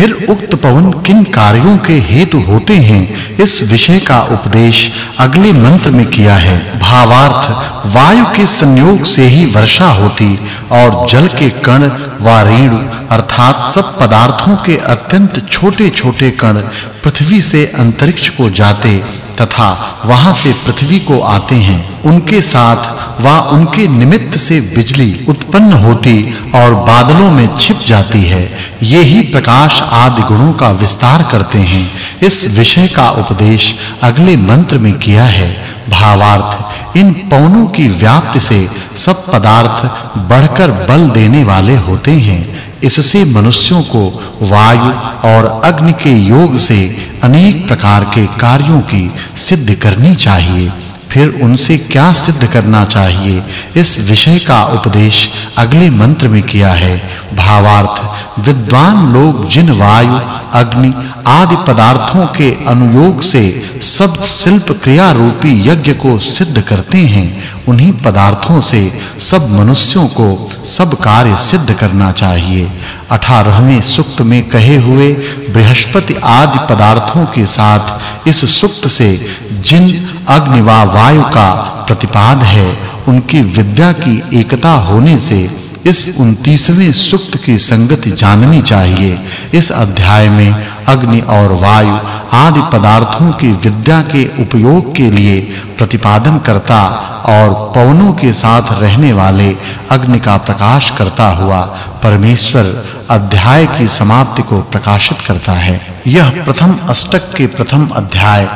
फिर उक्त पवन किन कार्यों के हेतु होते हैं, इस विषय का उपदेश अगले मंत्र में किया है। भावार्थ, वायु के संयोग से ही वर्षा होती और जल के कण व रेणु अर्थात सब पदार्थों के अत्यंत छोटे-छोटे कण पृथ्वी से अंतरिक्ष को जाते तथा वहाँ से पृथ्वी को आते हैं। उनके साथ व उनके निमित्त से बिजली उत्पन्न होती और बादलों में छिप जाती है। ये ही प्रकाश आदि गुणों का विस्तार करते हैं। इस विषय का उपदेश अगले मंत्र में किया है। भावार्थ, इन पवनों की व्याप्ति से सब पदार्थ बढ़कर बल देने वाले होते हैं। इससे मनुष्यों को वायु और अग्नि के योग से अनेक प्रकार के कार्यों की सिद्ध करनी चाहिए। फिर उनसे क्या सिद्ध करना चाहिए? इस विषय का उपदेश अगले मंत्र में किया है। भावार्थ, विद्वान लोग जिन वायु, अग्नि आदि पदार्थों के अनुयोग से सब शिल्प क्रिया रूपी यज्ञ को सिद्ध करते हैं, उन्हीं पदार्थों से सब मनुष्यों को सब कार्य सिद्ध करना चाहिए। 18वें सुक्त में कहे हुए बृहस्पति आदि पदार्थों के साथ इस सुक्त से जिन अग्नि व वायु का प्रतिपाद है, उनकी विद्या की एकता होने से इस 29वें सुक्त की संगति जाननी चाहिए। इस अध्याय में अग्नि और वायु आदि पदार्थों की विद्या के उपयोग के लिए प्रतिपादन करता और पवनों के साथ रहने वाले अग्नि का प्रकाश करता हुआ परमेश्वर अध्याय की समाप्ति को प्रकाशित करता है। यह प्रथम अष्टक के प्रथम अध्याय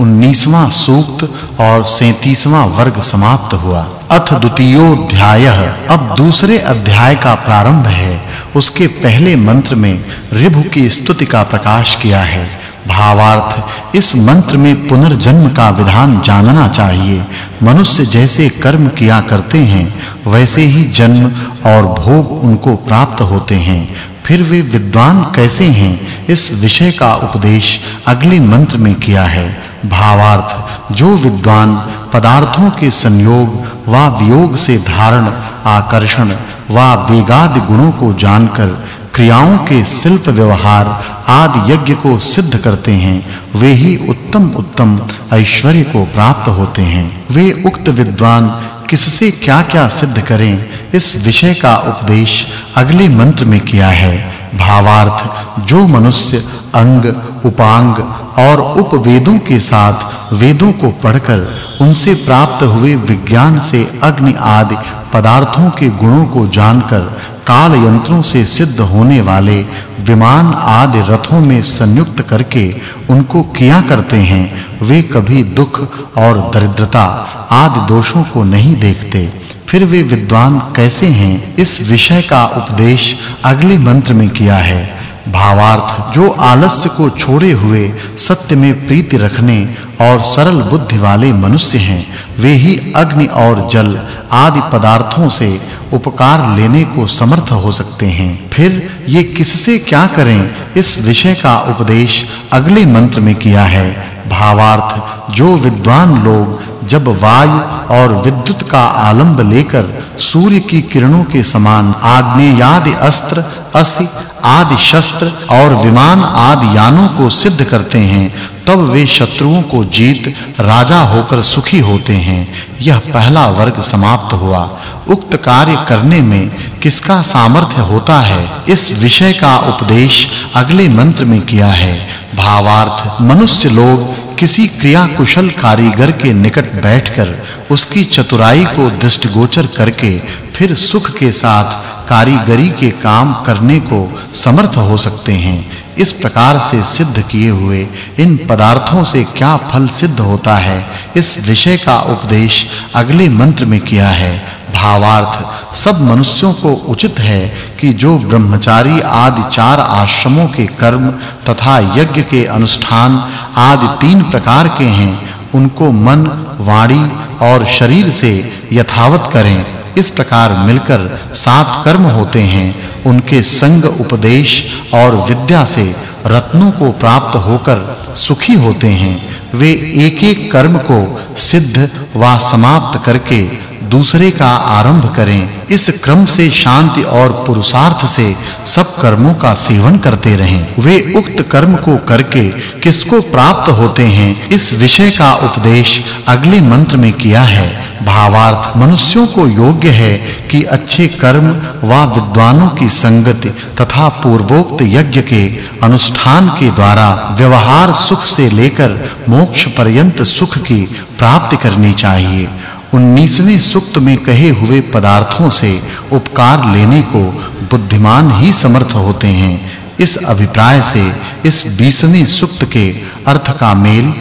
19वां सूक्त और 37वां वर्ग समाप्त हुआ। अथ द्वितीयोध्याय अब दूसरे अध्याय का प्रारंभ है। उसके पहले मंत्र में ऋभु की स्तुति का प्रकाश किया है। भावार्थ, इस मंत्र में पुनर्जन्म का विधान जानना चाहिए। मनुष्य जैसे कर्म किया करते हैं, वैसे ही जन्म और भोग उनको प्राप्त होते हैं। फिर वे विद्वान कैसे हैं? इस विषय का उपदेश अगले मंत्र में किया है। भावार्थ, जो विद्वान पदार्थों के संयोग व वियोग से धारण, आकर्षण व वेगादि गुणों को जानकर, क्रियाओं के शिल्प व्यवहार आदि यज्ञ को सिद्ध करते हैं, वे ही उत्तम उत्तम ऐश्वर्य को प्राप्त होते हैं। वे उक्त विद्वान किससे क्या-क्या सिद्ध करें? इस विषय का उपदेश अगले मंत्र में किया है। भावार्थ, जो मनुष्य अंग, उपांग और उपवेदों के साथ वेदों को पढ़कर उनसे प्राप्त हुए विज्ञान से अग्नि आदि पदार्थों के गुणों को जानकर काल यंत्रों से सिद्ध होने वाले विमान आदि रथों में संयुक्त करके उनको किया करते हैं, वे कभी दुख और दरिद्रता आदि दोषों को नहीं देखते। फिर वे विद्वान कैसे हैं? इस विषय का उपदेश अगले मंत्र में किया है। भावार्थ, जो आलस्य को छोड़े हुए सत्य में प्रीति रखने और सरल बुद्धि वाले मनुष्य हैं, वे ही अग्नि और जल आदि पदार्थों से उपकार लेने को समर्थ हो सकते हैं। फिर ये किससे क्या करें? इस विषय का उपदेश अगले मंत्र में किया है। भावार्थ, जो विद्वान लोग जब वायु और विद्युत का आलंब लेकर सूर्य की किरणों के समान आग्नेयादि अस्त्र, असि आदि शस्त्र और विमान आदि यानों को सिद्ध करते हैं, तब वे शत्रुओं को जीत, राजा होकर सुखी होते हैं। यह पहला वर्ग समाप्त हुआ। उक्त कार्य करने में किसका सामर्थ्य होता है, इस विषय का उपदेश अगले मंत्र में किया है। भावार्थ, मनुष्य लोग किसी क्रिया कुशल कारीगर के निकट बैठकर उसकी चतुराई को दृष्टिगोचर करके फिर सुख के साथ कारीगरी के काम करने को समर्थ हो सकते हैं। इस प्रकार से सिद्ध किए हुए इन पदार्थों से क्या फल सिद्ध होता है, इस विषय का उपदेश अगले मंत्र में किया है। भावार्थ, सब मनुष्यों को उचित है कि जो ब्रह्मचारी आदि चार आश्रमों के कर्म तथा यज्ञ के अनुष्ठान आदि तीन प्रकार के हैं, उनको मन, वाणी और शरीर से यथावत करें। इस प्रकार मिलकर सात कर्म होते हैं। उनके संग उपदेश और विद्या से रत्नों को प्राप्त होकर सुखी होते हैं। वे एक-एक कर्म को सिद्ध व समाप्त करके दूसरे का आरंभ करें। इस क्रम से शांति और पुरुषार्थ से सब कर्मों का सेवन करते रहें। वे उक्त कर्म को करके किसको प्राप्त होते हैं, इस विषय का उपदेश अगले मंत्र में किया है। भावार्थ मनुष्यों को योग्य है कि अच्छे कर्म व विद्वानों की संगति तथा पूर्वोक्त यज्ञ के अनुष्ठान के द्वारा व्यवहार सुख से लेकर मोक्ष पर्यंत सुख की प्राप्ति करनी चाहिए। 19वें सूक्त में कहे हुए पदार्थों से उपकार लेने को बुद्धिमान ही समर्थ होते हैं। इस अभिप्राय से इस 20वें सूक्त के अर्थ का मेल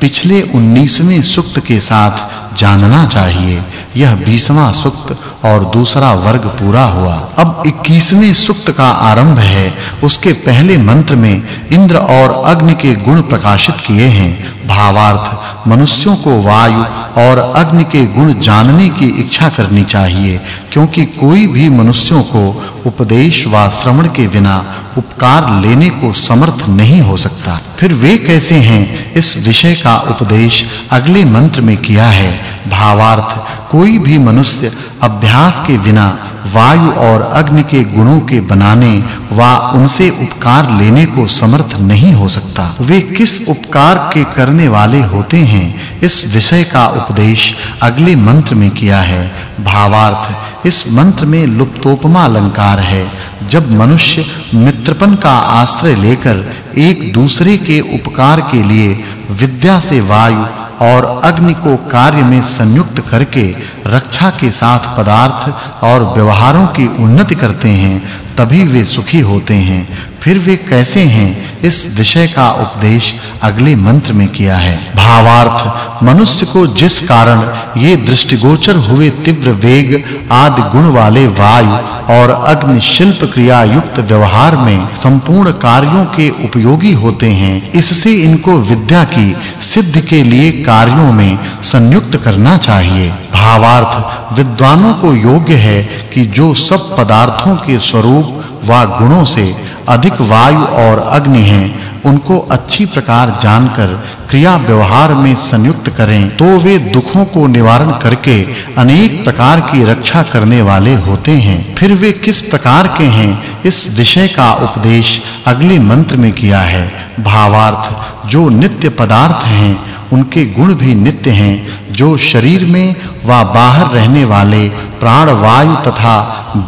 पिछले 19वें सूक्त के साथ जानना चाहिए। यह 20वां सूक्त और दूसरा वर्ग पूरा हुआ। अब 21वें सूक्त का आरंभ है। उसके पहले मंत्र में इंद्र और अग्नि के गुण प्रकाशित किए हैं। भावार्थ, मनुष्यों को वायु और अग्नि के गुण जानने की इच्छा करनी चाहिए, क्योंकि कोई भी मनुष्यों को उपदेश व श्रवण के बिना उपकार लेने को समर्थ नहीं हो सकता। फिर वे कैसे हैं? इस विषय का उपदेश अगले मंत्र में किया है। भावार्थ, कोई भी मनुष्य अभ्यास के बिना वायु और अग्नि के गुणों के बनाने व उनसे उपकार लेने को समर्थ नहीं हो सकता। वे किस उपकार के करने वाले होते हैं, इस विषय का उपदेश अगले मंत्र में किया है। भावार्थ, इस मंत्र में लुप्तोपमा अलंकार है। जब मनुष्य मित्रपन का आश्रय लेकर एक दूसरे के उपकार के लिए विद्या से वायु और अग्नि को कार्य में संयुक्त करके रक्षा के साथ पदार्थ और व्यवहारों की उन्नति करते हैं, तभी वे सुखी होते हैं। फिर वे कैसे हैं? इस विषय का उपदेश अगले मंत्र में किया है। भावार्थ, मनुष्य को जिस कारण ये दृष्टिगोचर हुए तीव्र वेग, आदि गुण वाले वायु और अग्नि शिल्प क्रिया युक्त व्यवहार में संपूर्ण कार्यों के उपयोगी होते हैं, इससे इनको विद्या की सिद्ध के लिए कार्यों में संयुक्त करना चाहिए। भावार्थ, विद्वानों को योग्य है कि जो सब पदार्थों के स्वरूप व गुणों से अधिक वायु और अग्नि हैं। उनको अच्छी प्रकार जानकर, क्रिया व्यवहार में संयुक्त करें तो वे दुखों को निवारण करके अनेक प्रकार की रक्षा करने वाले होते हैं। फिर वे किस प्रकार के हैं, इस विषय का उपदेश अगले मंत्र में किया है। भावार्थ, जो नित्य पदार्थ हैं, उनके गुण भी नित्य हैं, जो शरीर में व बाहर रहने वाले प्राण वायु तथा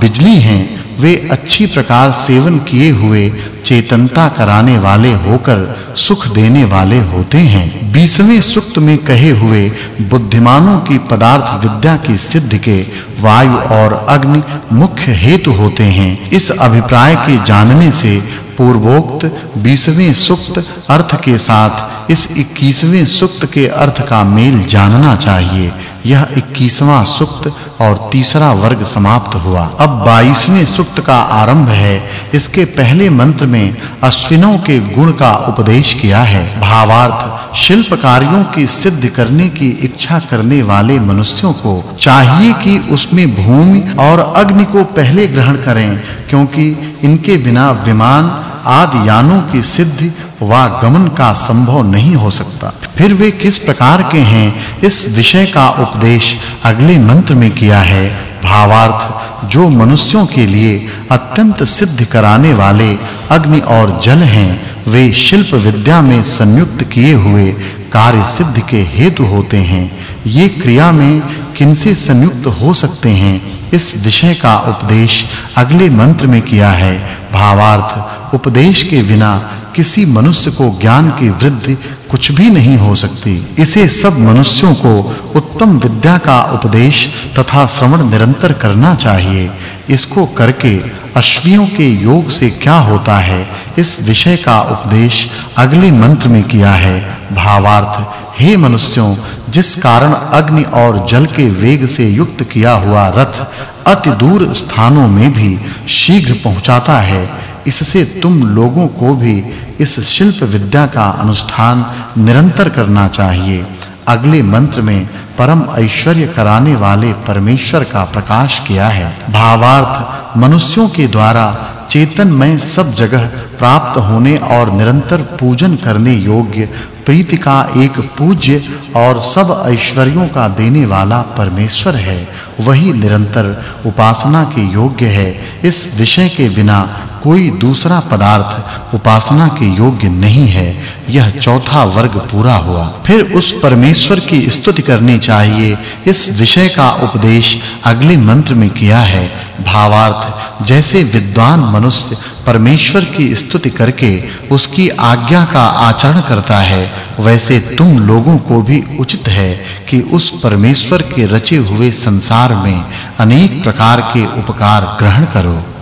बिजली हैं वे अच्छी प्रकार सेवन किए हुए चेतनता कराने वाले होकर सुख देने वाले होते हैं। 20वें सूक्त में कहे हुए बुद्धिमानों की पदार्थ विद्या की सिद्धि के वायु और अग्नि मुख्य हेतु होते हैं। इस अभिप्राय के जानने से पूर्वोक्त 20वें सूक्त अर्थ के साथ इस 21वें सूक्त के अर्थ का मेल जानना चाहिए। यह 21वां सुक्त और तीसरा वर्ग समाप्त हुआ। अब 22वें सुक्त का आरंभ है। इसके पहले मंत्र में अश्विनों के गुण का उपदेश किया है। भावार्थ शिल्प कार्यों की सिद्ध करने की इच्छा करने वाले मनुष्यों को चाहिए कि उसमें भूमि और अग्नि को पहले ग्रहण करें, क्योंकि इनके बिना विमान आदि यानों की सिद्धि व गमन का संभव नहीं हो सकता। फिर वे किस प्रकार के हैं? इस विषय का उपदेश अगले मंत्र में किया है। भावार्थ, जो मनुष्यों के लिए अत्यंत सिद्ध कराने वाले अग्नि और जल हैं, वे शिल्प विद्या में संयुक्त किए हुए कार्य सिद्ध के हेतु होते हैं। ये क्रिया में किनसे संयुक्त हो सकते हैं? इस विषय का उपदेश अगले मंत्र में किया है। भावार्थ उपदेश के बिना किसी मनुष्य को ज्ञान की वृद्धि कुछ भी नहीं हो सकती। इसे सब मनुष्यों को उत्तम विद्या का उपदेश तथा श्रवण निरंतर करना चाहिए। इसको करके अश्वियों के योग से क्या होता है, इस विषय का उपदेश अगले मंत्र में किया है। भावार्थ, हे मनुष्यों, जिस कारण अग्नि और जल के वेग से युक्त किया हुआ रथ अति दूर स्थानों में भी शीघ्र पहुंचाता है इससे तुम लोगों को भी इस शिल्प विद्या का अनुष्ठान निरंतर करना चाहिए। अगले मंत्र में परम ऐश्वर्य कराने वाले परमेश्वर का प्रकाश किया है। भावार्थ, मनुष्यों के द्वारा चेतन में सब जगह प्राप्त होने और निरंतर पूजन करने योग्य प्रीति का एक पूज्य और सब ऐश्वर्यों का देने वाला परमेश्वर है। वही निरंतर उपासना के योग्य है। इस विषय के बिना कोई दूसरा पदार्थ उपासना के योग्य नहीं है, यह चौथा वर्ग पूरा हुआ। फिर उस परमेश्वर की स्तुति करनी चाहिए, इस विषय का उपदेश अगले मंत्र में किया है। भावार्थ, जैसे विद्वान मनुष्य परमेश्वर की स्तुति करके उसकी आज्ञा का आचरण करता है, वैसे तुम लोगों को भी उचित है कि उस परमेश्वर के रचे हुए संसार में अनेक प्रकार के उपकार ग्रहण करो।